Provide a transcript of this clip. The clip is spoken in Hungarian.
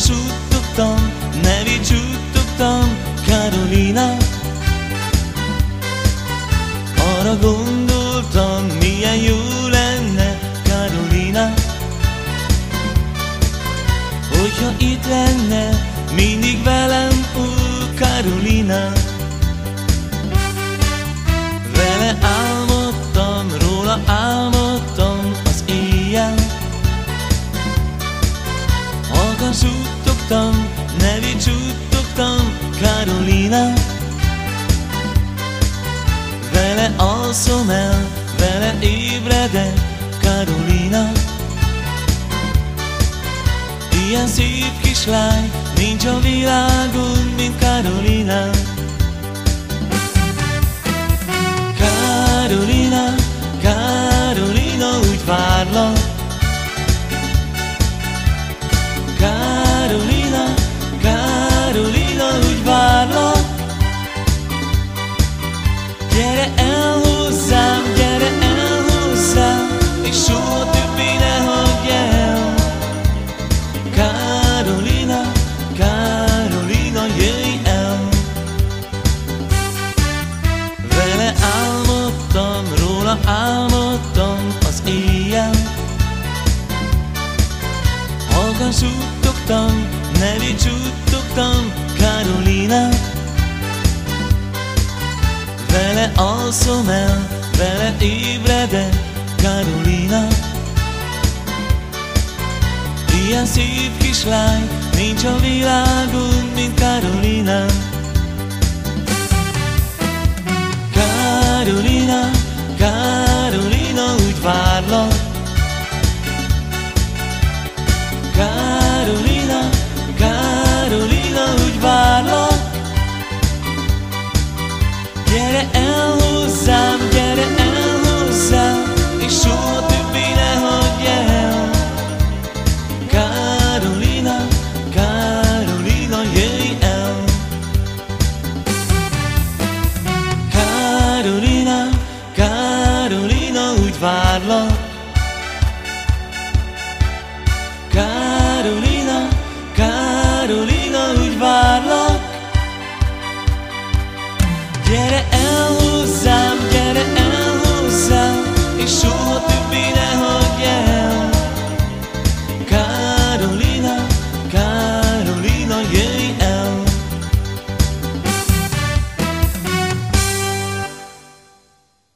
suttogtam, nevét suttogtam, Karolina. Arra gondoltam, milyen jó lenne, Karolina. Hogyha itt lenne, mindig velem, ó, Karolina. Vele álmodtam, róla álmodtam az éjjel. Halkan suttogtam, nevét suttogtam, Karolina. Vele alszom el, vele ébredek, Karolina. Ilyen szép kislány, nincs a világon, mint. Karolina, álmodtam az éjjel. Halkan suttogtam, nevét suttogtam, Karolina. Vele alszom el, vele ébredek, Karolina. Ilyen szép kislány, nincs a világon. Gyere el hozzám, gyere el hozzám És soha többé nem